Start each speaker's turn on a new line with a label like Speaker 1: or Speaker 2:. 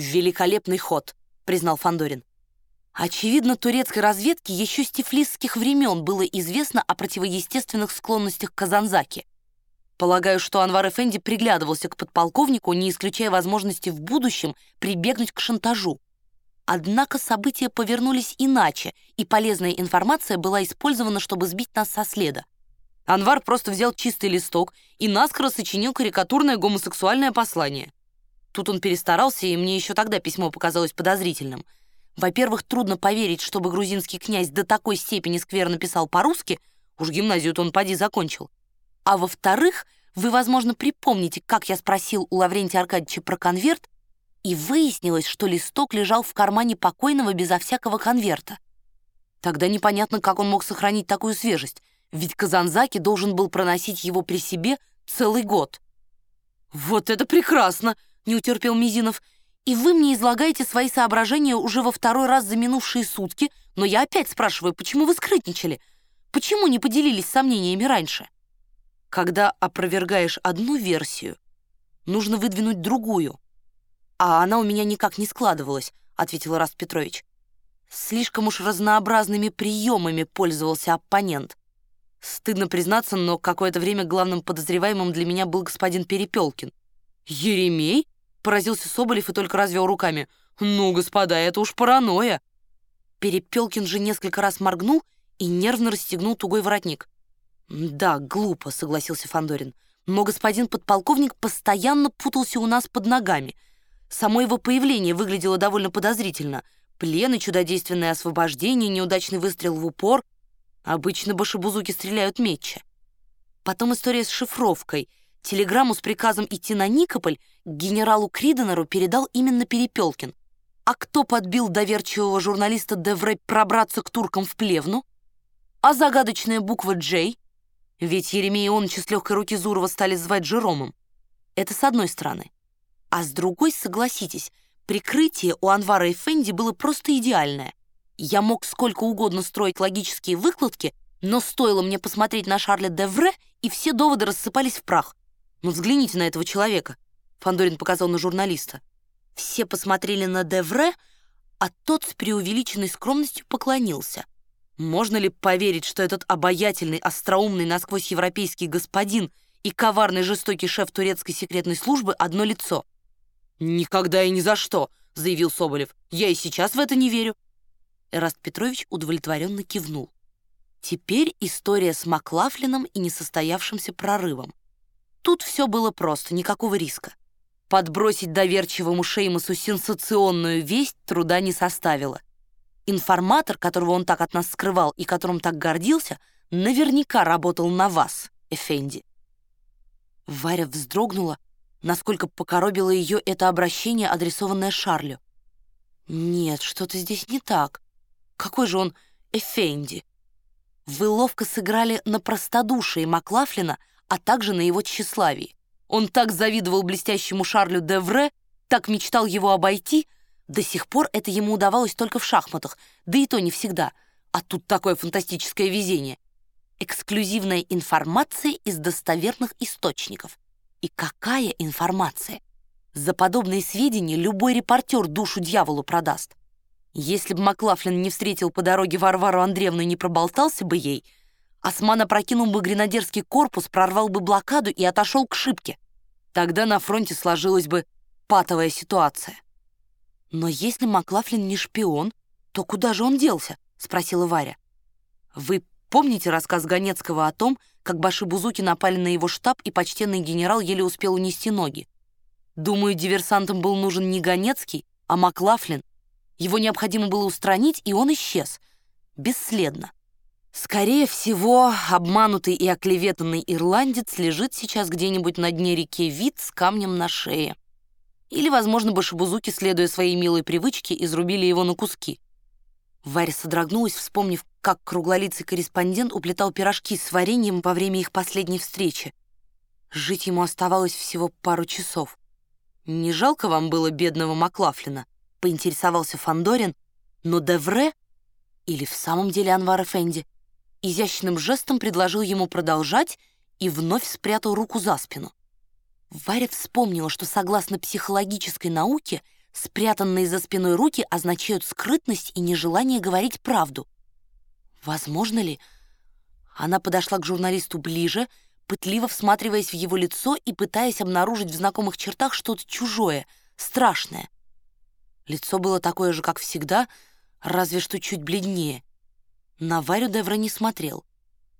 Speaker 1: «Великолепный ход», — признал Фандорин. Очевидно, турецкой разведке еще с тифлисских времен было известно о противоестественных склонностях Казанзаки. Полагаю, что Анвар Эфенди приглядывался к подполковнику, не исключая возможности в будущем прибегнуть к шантажу. Однако события повернулись иначе, и полезная информация была использована, чтобы сбить нас со следа. Анвар просто взял чистый листок и наскоро сочинил карикатурное гомосексуальное послание. Тут он перестарался, и мне еще тогда письмо показалось подозрительным — во-первых, трудно поверить, чтобы грузинский князь до такой степени скверно писал по-русски, уж гимназию-то он поди закончил. А во-вторых, вы, возможно, припомните, как я спросил у Лаврентия Аркадьевича про конверт, и выяснилось, что листок лежал в кармане покойного безо всякого конверта. Тогда непонятно, как он мог сохранить такую свежесть, ведь Казанзаки должен был проносить его при себе целый год. «Вот это прекрасно!» — не утерпел Мизинов — и вы мне излагаете свои соображения уже во второй раз за минувшие сутки, но я опять спрашиваю, почему вы скрытничали? Почему не поделились сомнениями раньше? Когда опровергаешь одну версию, нужно выдвинуть другую. А она у меня никак не складывалась, ответил Раст Петрович. Слишком уж разнообразными приемами пользовался оппонент. Стыдно признаться, но какое-то время главным подозреваемым для меня был господин Перепелкин. «Еремей?» Поразился Соболев и только развел руками. «Ну, господа, это уж паранойя!» Перепелкин же несколько раз моргнул и нервно расстегнул тугой воротник. «Да, глупо», — согласился Фандорин. «Но господин подполковник постоянно путался у нас под ногами. Само его появление выглядело довольно подозрительно. Плен и чудодейственное освобождение, неудачный выстрел в упор. Обычно башебузуки стреляют метче. Потом история с шифровкой — Телеграмму с приказом идти на Никополь генералу Криденеру передал именно Перепелкин. А кто подбил доверчивого журналиста Девре пробраться к туркам в Плевну? А загадочная буква «Джей»? Ведь Еремей Ионовича с легкой руки Зурова стали звать Жеромом. Это с одной стороны. А с другой, согласитесь, прикрытие у Анвара Эфенди было просто идеальное. Я мог сколько угодно строить логические выкладки, но стоило мне посмотреть на Шарля Девре, и все доводы рассыпались в прах. «Ну взгляните на этого человека», — Фандорин показал на журналиста. Все посмотрели на Девре, а тот с преувеличенной скромностью поклонился. Можно ли поверить, что этот обаятельный, остроумный, насквозь европейский господин и коварный жестокий шеф турецкой секретной службы одно лицо? «Никогда и ни за что», — заявил Соболев. «Я и сейчас в это не верю». Эраст Петрович удовлетворенно кивнул. Теперь история с Маклафлином и несостоявшимся прорывом. Тут все было просто, никакого риска. Подбросить доверчивому Шеймусу сенсационную весть труда не составило. Информатор, которого он так от нас скрывал и которым так гордился, наверняка работал на вас, Эфенди. Варя вздрогнула, насколько покоробило ее это обращение, адресованное Шарлю. «Нет, что-то здесь не так. Какой же он Эфенди?» Вы ловко сыграли на простодушие Маклафлина, а также на его тщеславии. Он так завидовал блестящему Шарлю Девре, так мечтал его обойти, до сих пор это ему удавалось только в шахматах, да и то не всегда. А тут такое фантастическое везение. Эксклюзивная информация из достоверных источников. И какая информация? За подобные сведения любой репортер душу дьяволу продаст. Если бы Маклафлин не встретил по дороге Варвару Андреевну и не проболтался бы ей — Осман опрокинул бы гренадерский корпус, прорвал бы блокаду и отошел к шибке. Тогда на фронте сложилась бы патовая ситуация. «Но если Маклафлин не шпион, то куда же он делся?» — спросила Варя. «Вы помните рассказ Ганецкого о том, как башибузуки напали на его штаб, и почтенный генерал еле успел унести ноги? Думаю, диверсантам был нужен не Ганецкий, а Маклафлин. Его необходимо было устранить, и он исчез. Бесследно. Скорее всего, обманутый и оклеветанный ирландец лежит сейчас где-нибудь на дне реки Вит с камнем на шее. Или, возможно, башебузуки, следуя своей милой привычке, изрубили его на куски. Варя содрогнулась, вспомнив, как круглолицый корреспондент уплетал пирожки с вареньем во время их последней встречи. Жить ему оставалось всего пару часов. «Не жалко вам было бедного Маклафлина?» — поинтересовался Фандорин, но Девре или в самом деле Анвар Эфенди — изящным жестом предложил ему продолжать и вновь спрятал руку за спину. Варя вспомнила, что согласно психологической науке спрятанные за спиной руки означают скрытность и нежелание говорить правду. Возможно ли? Она подошла к журналисту ближе, пытливо всматриваясь в его лицо и пытаясь обнаружить в знакомых чертах что-то чужое, страшное. Лицо было такое же, как всегда, разве что чуть бледнее. На Варю Девра не смотрел.